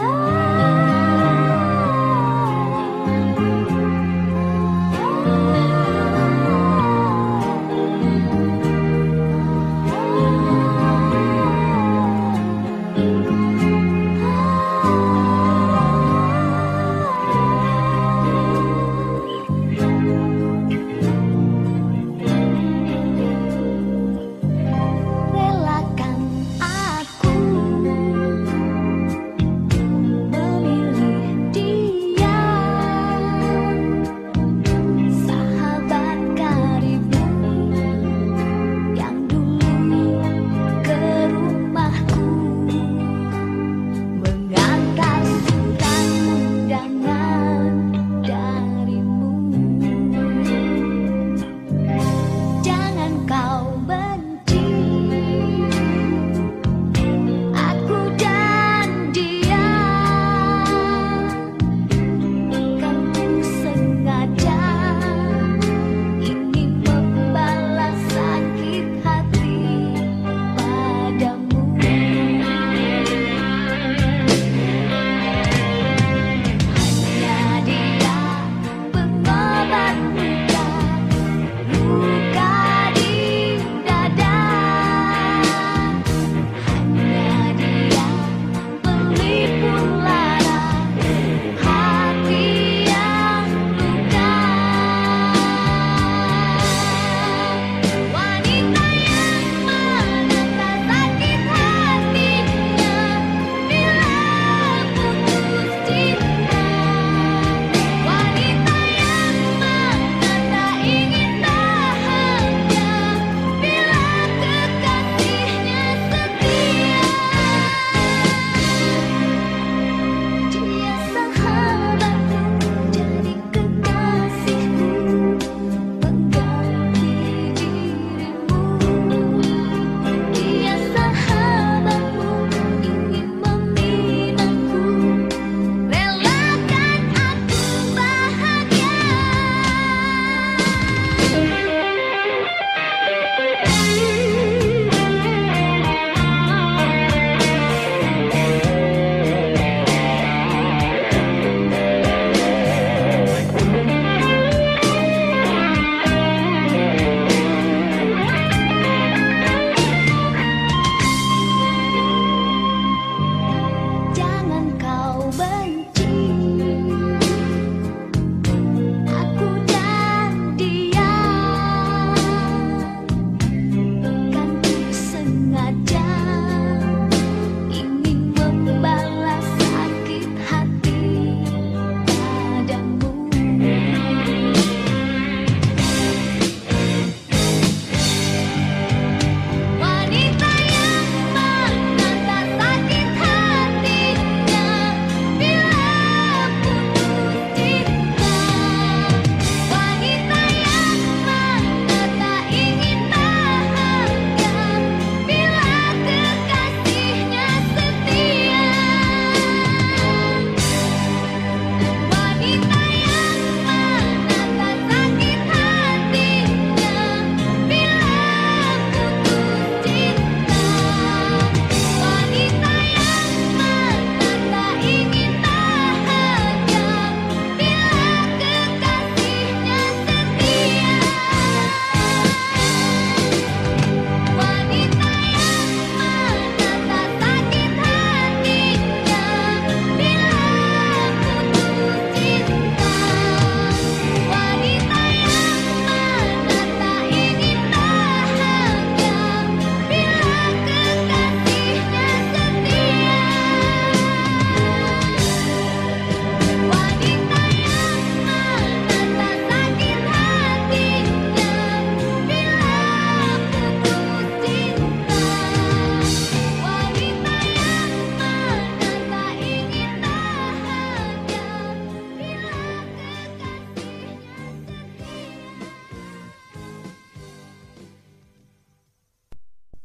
Oh.